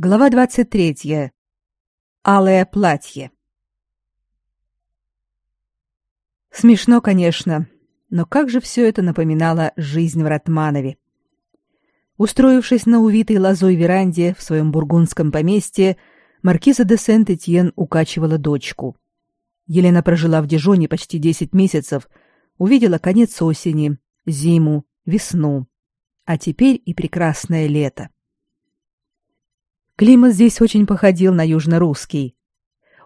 Глава 23. Алое платье. Смешно, конечно, но как же все это напоминало жизнь в Ратманове. Устроившись на увитой лозой веранде в своем бургундском поместье, маркиза де Сент-Этьен укачивала дочку. Елена прожила в Дижоне почти 10 месяцев, увидела конец осени, зиму, весну, а теперь и прекрасное лето. Климат здесь очень походил на южно-русский.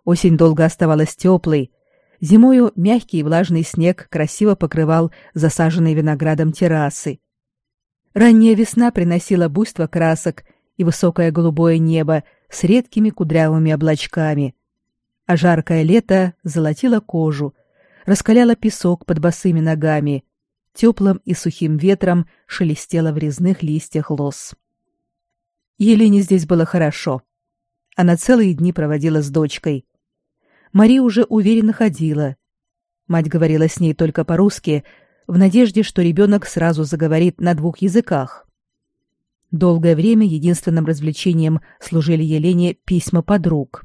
Осень долго оставалась теплой. Зимою мягкий и влажный снег красиво покрывал засаженные виноградом террасы. Ранняя весна приносила буйство красок и высокое голубое небо с редкими кудрявыми облачками. А жаркое лето золотило кожу, раскаляло песок под босыми ногами, теплым и сухим ветром шелестело в резных листьях лос. Елене здесь было хорошо. Она целые дни проводила с дочкой. Мари уже уверенно ходила. Мать говорила с ней только по-русски, в надежде, что ребенок сразу заговорит на двух языках. Долгое время единственным развлечением служили Елене письма подруг.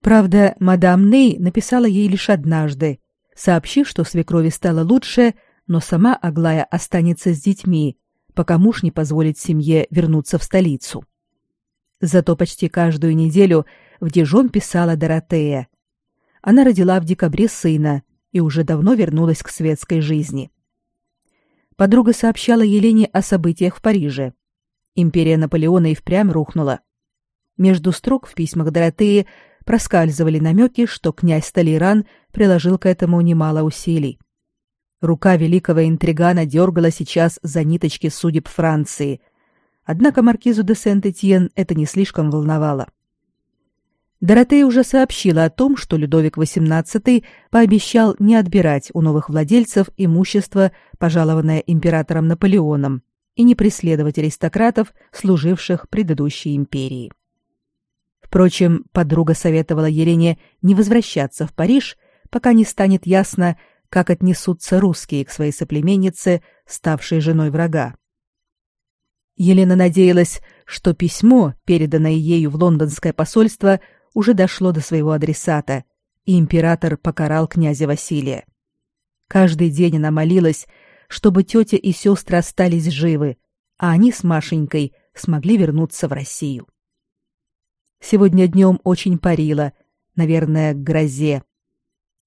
Правда, мадам Ней написала ей лишь однажды, сообщив, что свекрови стало лучше, но сама Аглая останется с детьми, пока муж не позволит семье вернуться в столицу. Зато почти каждую неделю в Дижон писала Доротея. Она родила в декабре сына и уже давно вернулась к светской жизни. Подруга сообщала Елене о событиях в Париже. Империя Наполеона и впрямь рухнула. Между строк в письмах Доротеи проскальзывали намеки, что князь Толеран приложил к этому немало усилий. Рука великого интригана дергала сейчас за ниточки судеб Франции. Однако маркизу де Сент-Этьен это не слишком волновало. Доротея уже сообщила о том, что Людовик XVIII пообещал не отбирать у новых владельцев имущество, пожалованное императором Наполеоном, и не преследовать аристократов, служивших предыдущей империи. Впрочем, подруга советовала Елене не возвращаться в Париж, пока не станет ясно, как отнесутся русские к своей соплеменнице, ставшей женой врага. Елена надеялась, что письмо, переданное ею в лондонское посольство, уже дошло до своего адресата, и император покарал князя Василия. Каждый день она молилась, чтобы тетя и сестры остались живы, а они с Машенькой смогли вернуться в Россию. Сегодня днем очень парило, наверное, к грозе.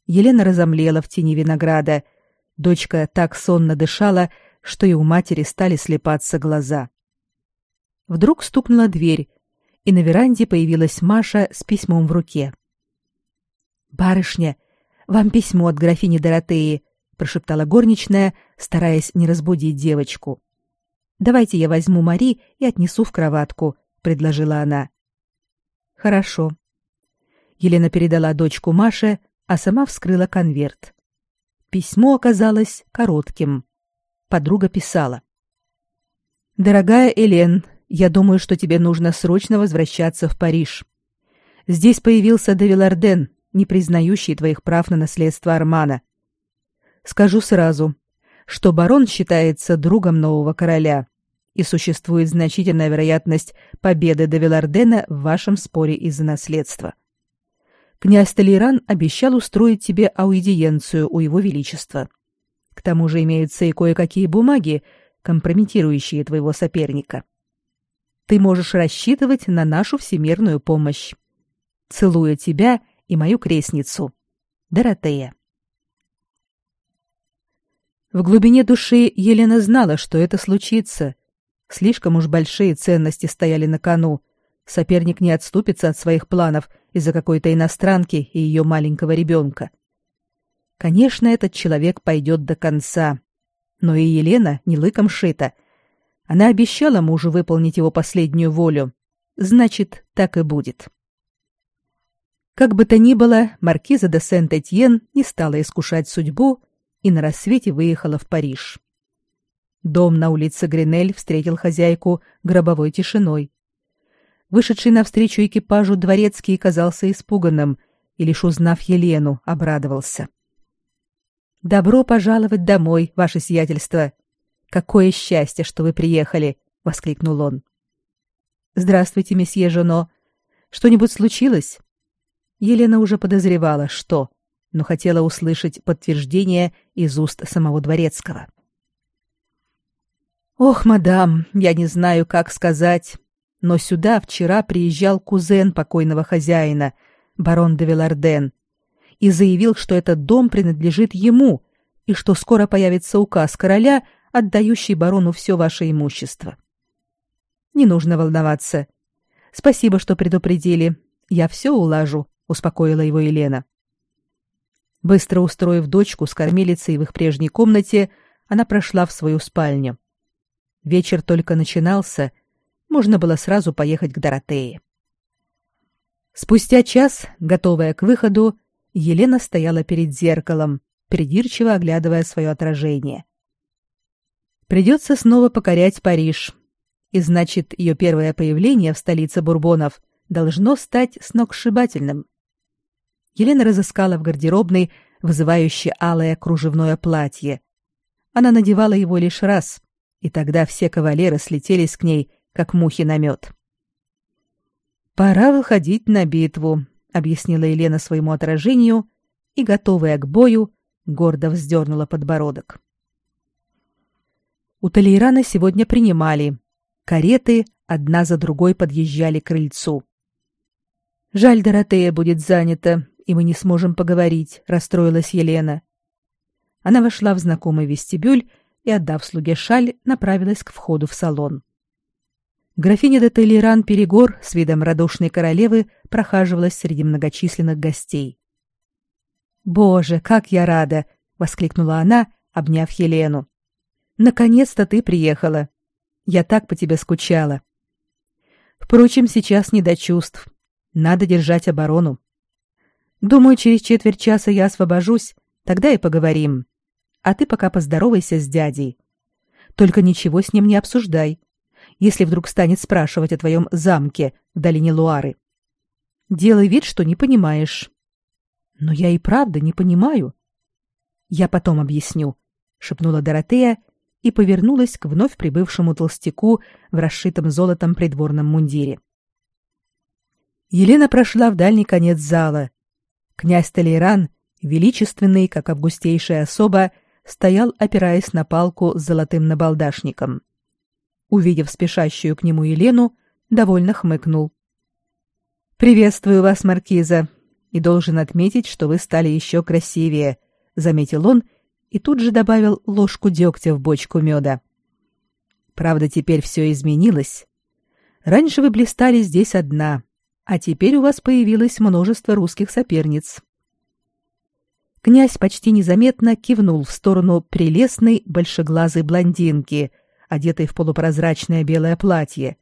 Елена разомлела в тени винограда. Дочка так сонно дышала, что и у матери стали слепаться глаза. Вдруг стукнула дверь, и на веранде появилась Маша с письмом в руке. «Барышня, вам письмо от графини Доротеи», — прошептала горничная, стараясь не разбудить девочку. «Давайте я возьму Мари и отнесу в кроватку», — предложила она. «Хорошо». Елена передала дочку Маше, а сама вскрыла конверт. Письмо оказалось коротким. Подруга писала: Дорогая Элен, я думаю, что тебе нужно срочно возвращаться в Париж. Здесь появился Девиларден, не признающий твоих прав на наследство Армана. Скажу сразу, что барон считается другом нового короля, и существует значительная вероятность победы Девилардена в вашем споре из-за наследства князь Толеран обещал устроить тебе аудиенцию у его величества. К тому же имеются и кое-какие бумаги, компрометирующие твоего соперника. Ты можешь рассчитывать на нашу всемирную помощь. Целую тебя и мою крестницу. Доротея. В глубине души Елена знала, что это случится. Слишком уж большие ценности стояли на кону. Соперник не отступится от своих планов из-за какой-то иностранки и ее маленького ребенка. Конечно, этот человек пойдет до конца. Но и Елена не лыком шита. Она обещала мужу выполнить его последнюю волю. Значит, так и будет. Как бы то ни было, маркиза де Сент-Этьен не стала искушать судьбу и на рассвете выехала в Париж. Дом на улице Гринель встретил хозяйку гробовой тишиной. Вышедший навстречу экипажу дворецкий казался испуганным и, лишь узнав Елену, обрадовался. «Добро пожаловать домой, ваше сиятельство! Какое счастье, что вы приехали!» — воскликнул он. Здравствуйте, месье Жено. Что-нибудь случилось? Елена уже подозревала, что, но хотела услышать подтверждение из уст самого дворецкого. Ох, мадам, я не знаю, как сказать, но сюда вчера приезжал кузен покойного хозяина, барон де Виларден, и заявил, что этот дом принадлежит ему и что скоро появится указ короля, отдающий барону все ваше имущество. Не нужно волноваться. Спасибо, что предупредили. Я все улажу, успокоила его Елена. Быстро устроив дочку с кормилицей в их прежней комнате, она прошла в свою спальню. Вечер только начинался, можно было сразу поехать к Доротее. Спустя час, готовая к выходу, Елена стояла перед зеркалом, придирчиво оглядывая свое отражение. Придется снова покорять Париж. И значит, ее первое появление в столице Бурбонов должно стать сногсшибательным. Елена разыскала в гардеробной вызывающее алое кружевное платье. Она надевала его лишь раз, и тогда все кавалеры слетелись к ней, как мухи на мед. «Пора выходить на битву», — объяснила Елена своему отражению и, готовая к бою, гордо вздернула подбородок. У Толейрана сегодня принимали. Кареты одна за другой подъезжали к крыльцу. «Жаль, Доротея будет занята, и мы не сможем поговорить», — расстроилась Елена. Она вошла в знакомый вестибюль и, отдав слуге шаль, направилась к входу в салон. Графиня де Толеран Перегор с видом радушной королевы прохаживалась среди многочисленных гостей. «Боже, как я рада!» — воскликнула она, обняв Елену. «Наконец-то ты приехала. Я так по тебе скучала. Впрочем, сейчас не до чувств. Надо держать оборону. Думаю, через четверть часа я освобожусь, тогда и поговорим. А ты пока поздоровайся с дядей. Только ничего с ним не обсуждай, если вдруг станет спрашивать о твоем замке в долине Луары. Делай вид, что не понимаешь. Но я и правда не понимаю. Я потом объясню, шепнула Доротея и повернулась к вновь прибывшему толстяку в расшитом золотом придворном мундире. Елена прошла в дальний конец зала. Князь Толейран, величественный, как августейшая особа, стоял, опираясь на палку с золотым набалдашником. Увидев спешащую к нему Елену, довольно хмыкнул. «Приветствую вас, маркиза, и должен отметить, что вы стали еще красивее», — заметил он и тут же добавил ложку дегтя в бочку меда. «Правда, теперь все изменилось. Раньше вы блистали здесь одна, а теперь у вас появилось множество русских соперниц». Князь почти незаметно кивнул в сторону прелестной большеглазой блондинки, одетой в полупрозрачное белое платье.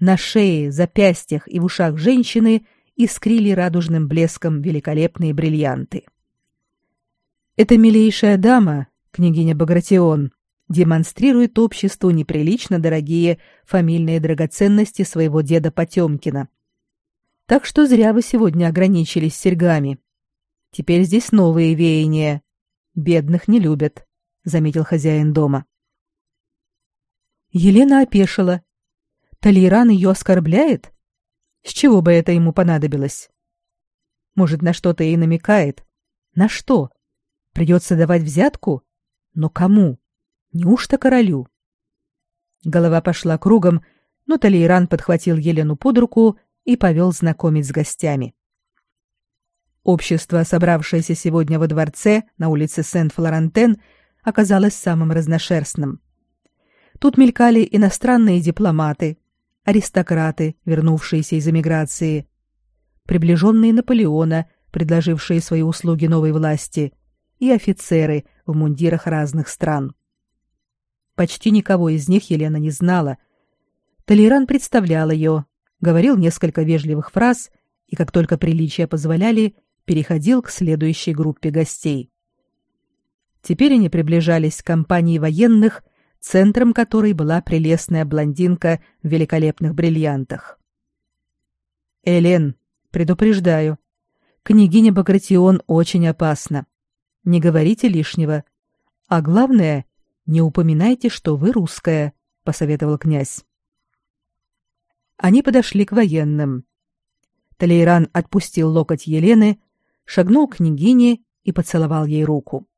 На шее, запястьях и в ушах женщины искрили радужным блеском великолепные бриллианты. Эта милейшая дама, княгиня Багратион, демонстрирует обществу неприлично дорогие фамильные драгоценности своего деда Потемкина. Так что зря вы сегодня ограничились серьгами. Теперь здесь новые веяния. Бедных не любят, заметил хозяин дома. Елена опешила. Толейран ее оскорбляет? С чего бы это ему понадобилось? Может, на что-то и намекает. На что? Придется давать взятку? Но кому? Неужто королю? Голова пошла кругом, но Толейран подхватил Елену под руку и повел знакомить с гостями. Общество, собравшееся сегодня во дворце на улице Сент-Флорантен, оказалось самым разношерстным. Тут мелькали иностранные дипломаты, аристократы, вернувшиеся из эмиграции, приближенные Наполеона, предложившие свои услуги новой власти, и офицеры в мундирах разных стран. Почти никого из них Елена не знала. Толеран представлял ее, говорил несколько вежливых фраз и, как только приличия позволяли, переходил к следующей группе гостей. Теперь они приближались к компании военных, центром которой была прелестная блондинка в великолепных бриллиантах. «Элен, предупреждаю, княгиня Багратион очень опасна. Не говорите лишнего. А главное, не упоминайте, что вы русская», — посоветовал князь. Они подошли к военным. Толейран отпустил локоть Елены, шагнул к княгине и поцеловал ей руку.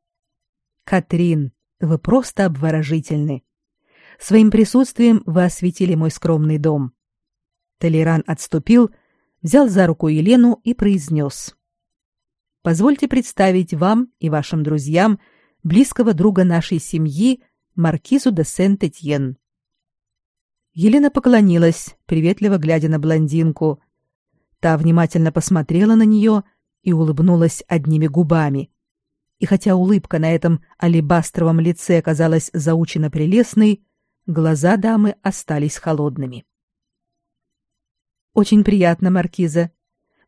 «Катрин, вы просто обворожительны. Своим присутствием вы осветили мой скромный дом». Толейран отступил, взял за руку Елену и произнес. «Позвольте представить вам и вашим друзьям близкого друга нашей семьи, маркизу де Сент-Этьен». Елена поклонилась, приветливо глядя на блондинку. Та внимательно посмотрела на нее и улыбнулась одними губами. И хотя улыбка на этом алебастровом лице казалась заучено прелестной, глаза дамы остались холодными. Очень приятно, маркиза.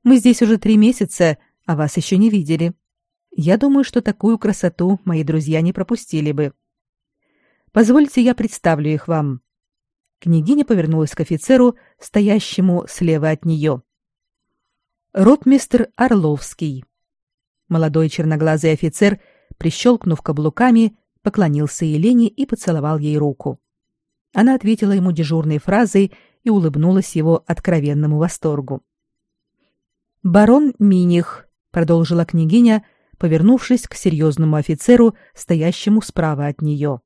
Мы здесь уже три месяца, а вас еще не видели. Я думаю, что такую красоту мои друзья не пропустили бы. Позвольте, я представлю их вам. Княгиня повернулась к офицеру, стоящему слева от нее. Ротмистр Орловский. Молодой черноглазый офицер, прищелкнув каблуками, поклонился Елене и поцеловал ей руку. Она ответила ему дежурной фразой и улыбнулась его откровенному восторгу. «Барон Миних», — продолжила княгиня, повернувшись к серьезному офицеру, стоящему справа от нее.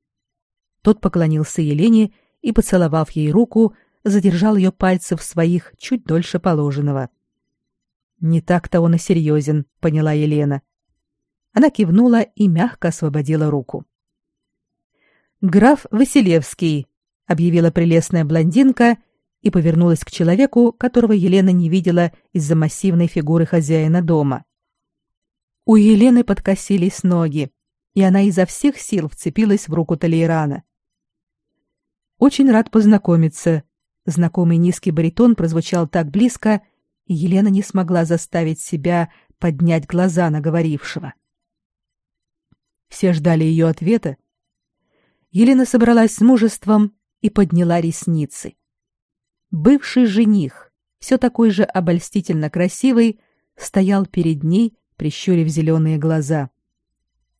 Тот поклонился Елене и, поцеловав ей руку, задержал ее пальцы в своих чуть дольше положенного. «Не так-то он и серьезен», — поняла Елена. Она кивнула и мягко освободила руку. «Граф Василевский», — объявила прелестная блондинка и повернулась к человеку, которого Елена не видела из-за массивной фигуры хозяина дома. У Елены подкосились ноги, и она изо всех сил вцепилась в руку Талейрана. Очень рад познакомиться. Знакомый низкий баритон прозвучал так близко, и Елена не смогла заставить себя поднять глаза на говорившего. Все ждали ее ответа. Елена собралась с мужеством и подняла ресницы. Бывший жених, все такой же обольстительно красивый, стоял перед ней, прищурив зеленые глаза.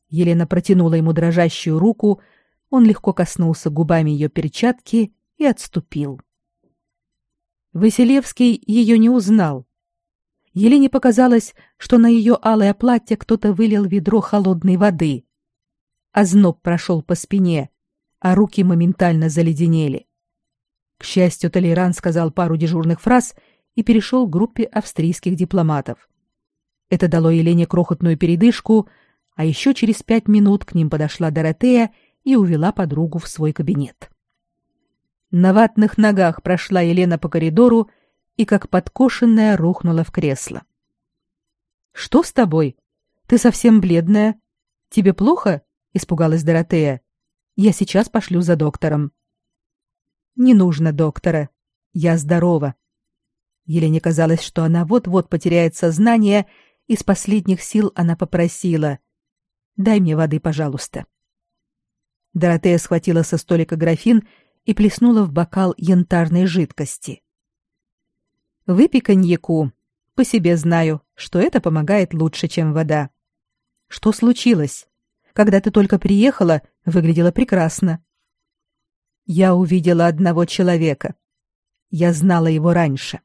Елена протянула ему дрожащую руку, он легко коснулся губами ее перчатки и отступил. Василевский ее не узнал. Елене показалось, что на ее алое платье кто-то вылил ведро холодной воды. Озноб прошел по спине, а руки моментально заледенели. К счастью, Толеран сказал пару дежурных фраз и перешел к группе австрийских дипломатов. Это дало Елене крохотную передышку, а еще через пять минут к ним подошла Доротея и увела подругу в свой кабинет. На ватных ногах прошла Елена по коридору и, как подкошенная, рухнула в кресло. «Что с тобой? Ты совсем бледная. Тебе плохо?» — испугалась Доротея. «Я сейчас пошлю за доктором». «Не нужно доктора. Я здорова». Елене казалось, что она вот-вот потеряет сознание, и с последних сил она попросила. «Дай мне воды, пожалуйста». Доротея схватила со столика графин и плеснула в бокал янтарной жидкости. «Выпей коньяку. По себе знаю, что это помогает лучше, чем вода. Что случилось? Когда ты только приехала, выглядела прекрасно». «Я увидела одного человека. Я знала его раньше».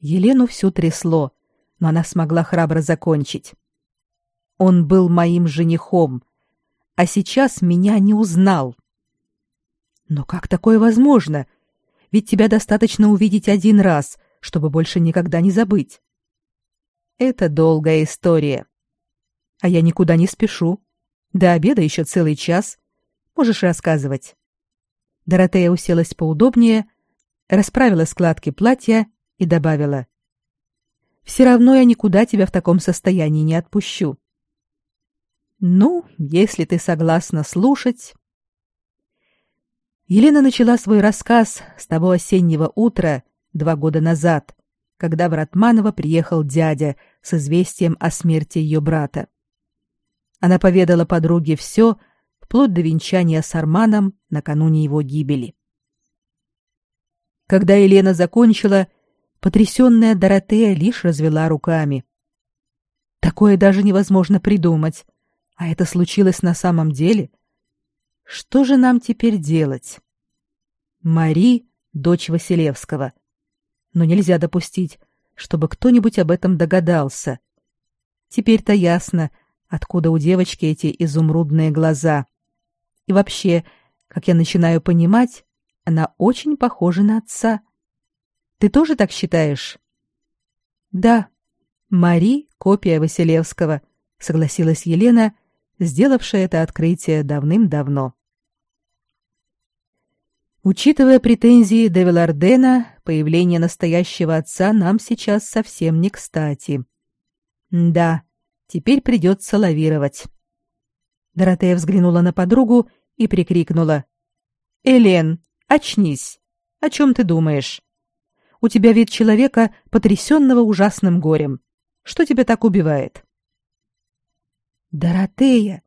Елену всю трясло, но она смогла храбро закончить. «Он был моим женихом», а сейчас меня не узнал. Но как такое возможно? Ведь тебя достаточно увидеть один раз, чтобы больше никогда не забыть. Это долгая история. А я никуда не спешу. До обеда еще целый час. Можешь рассказывать. Доротея уселась поудобнее, расправила складки платья и добавила: Все равно я никуда тебя в таком состоянии не отпущу. Ну, если ты согласна слушать. Елена начала свой рассказ с того осеннего утра два года назад, когда в Ратманово приехал дядя с известием о смерти ее брата. Она поведала подруге все, вплоть до венчания с Арманом накануне его гибели. Когда Елена закончила, потрясенная Доротея лишь развела руками. Такое даже невозможно придумать. А это случилось на самом деле? Что же нам теперь делать? Мари, дочь Василевского, Но нельзя допустить, чтобы кто-нибудь об этом догадался. Теперь-то ясно, откуда у девочки эти изумрудные глаза. И вообще, как я начинаю понимать, она очень похожа на отца. Ты тоже так считаешь? Да. Мари копия Василевского, согласилась Елена, сделавшая это открытие давным-давно. Учитывая претензии Девилардена, появление настоящего отца нам сейчас совсем не кстати. Да, теперь придется лавировать. Доротея взглянула на подругу и прикрикнула. «Элен, очнись! О чем ты думаешь? У тебя вид человека, потрясенного ужасным горем. Что тебя так убивает?» «Доротея,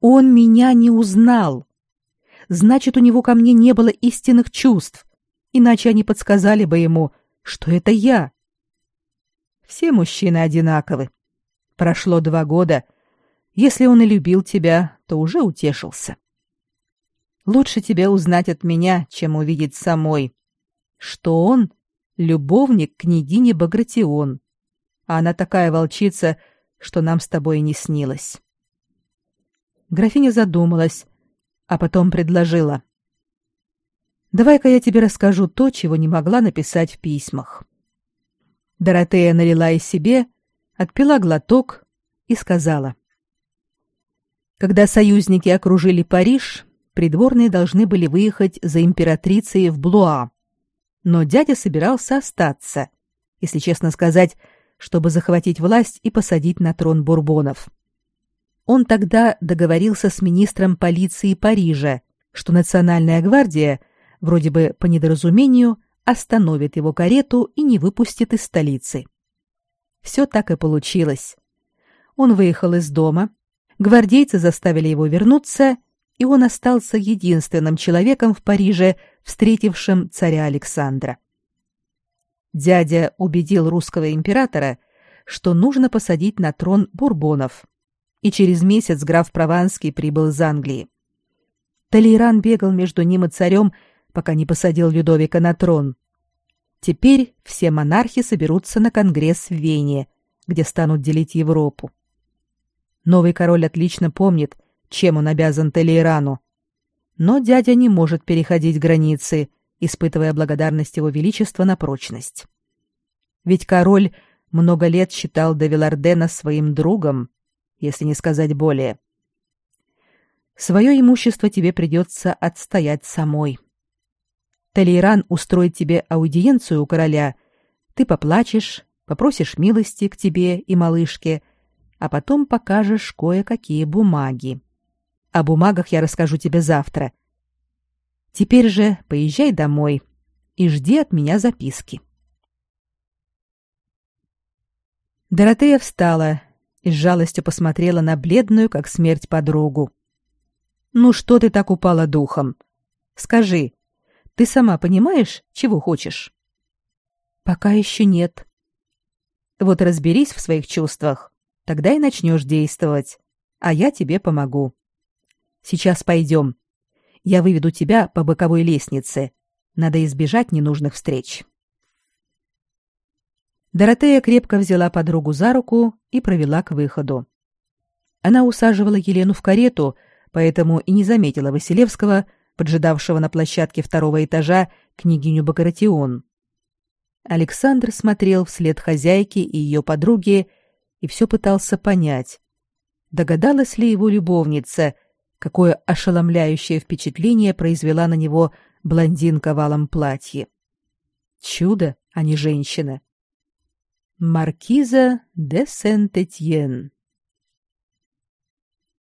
он меня не узнал!» значит, у него ко мне не было истинных чувств, иначе они подсказали бы ему, что это я. Все мужчины одинаковы. Прошло два года. Если он и любил тебя, то уже утешился. Лучше тебе узнать от меня, чем увидеть самой, что он — любовник княгини Багратион, а она такая волчица, что нам с тобой не снилось. Графиня задумалась, а потом предложила. «Давай-ка я тебе расскажу то, чего не могла написать в письмах». Доротея налила и себе, отпила глоток и сказала. Когда союзники окружили Париж, придворные должны были выехать за императрицей в Блуа. Но дядя собирался остаться, если честно сказать, чтобы захватить власть и посадить на трон бурбонов. Он тогда договорился с министром полиции Парижа, что Национальная гвардия, вроде бы по недоразумению, остановит его карету и не выпустит из столицы. Все так и получилось. Он выехал из дома, гвардейцы заставили его вернуться, и он остался единственным человеком в Париже, встретившим царя Александра. Дядя убедил русского императора, что нужно посадить на трон бурбонов, и через месяц граф Прованский прибыл из Англии. Толейран бегал между ним и царем, пока не посадил Людовика на трон. Теперь все монархи соберутся на конгресс в Вене, где станут делить Европу. Новый король отлично помнит, чем он обязан Толейрану. Но дядя не может переходить границы, испытывая благодарность его величества на прочность. Ведь король много лет считал Девилардена своим другом, если не сказать более. Свое имущество тебе придется отстоять самой. Талейран устроит тебе аудиенцию у короля. Ты поплачешь, попросишь милости к тебе и малышке, а потом покажешь кое-какие бумаги. О бумагах я расскажу тебе завтра. Теперь же поезжай домой и жди от меня записки. Доротея встала и с жалостью посмотрела на бледную, как смерть, подругу. «Ну что ты так упала духом? Скажи, ты сама понимаешь, чего хочешь?» «Пока еще нет». «Вот разберись в своих чувствах, тогда и начнешь действовать, а я тебе помогу. Сейчас пойдем. Я выведу тебя по боковой лестнице. Надо избежать ненужных встреч». Доротея крепко взяла подругу за руку и провела к выходу. Она усаживала Елену в карету, поэтому и не заметила Василевского, поджидавшего на площадке второго этажа княгиню Багратион. Александр смотрел вслед хозяйке и ее подруге и все пытался понять, догадалась ли его любовница, какое ошеломляющее впечатление произвела на него блондинка в алом платье. Чудо, а не женщина. Маркиза де Сент-Этьен.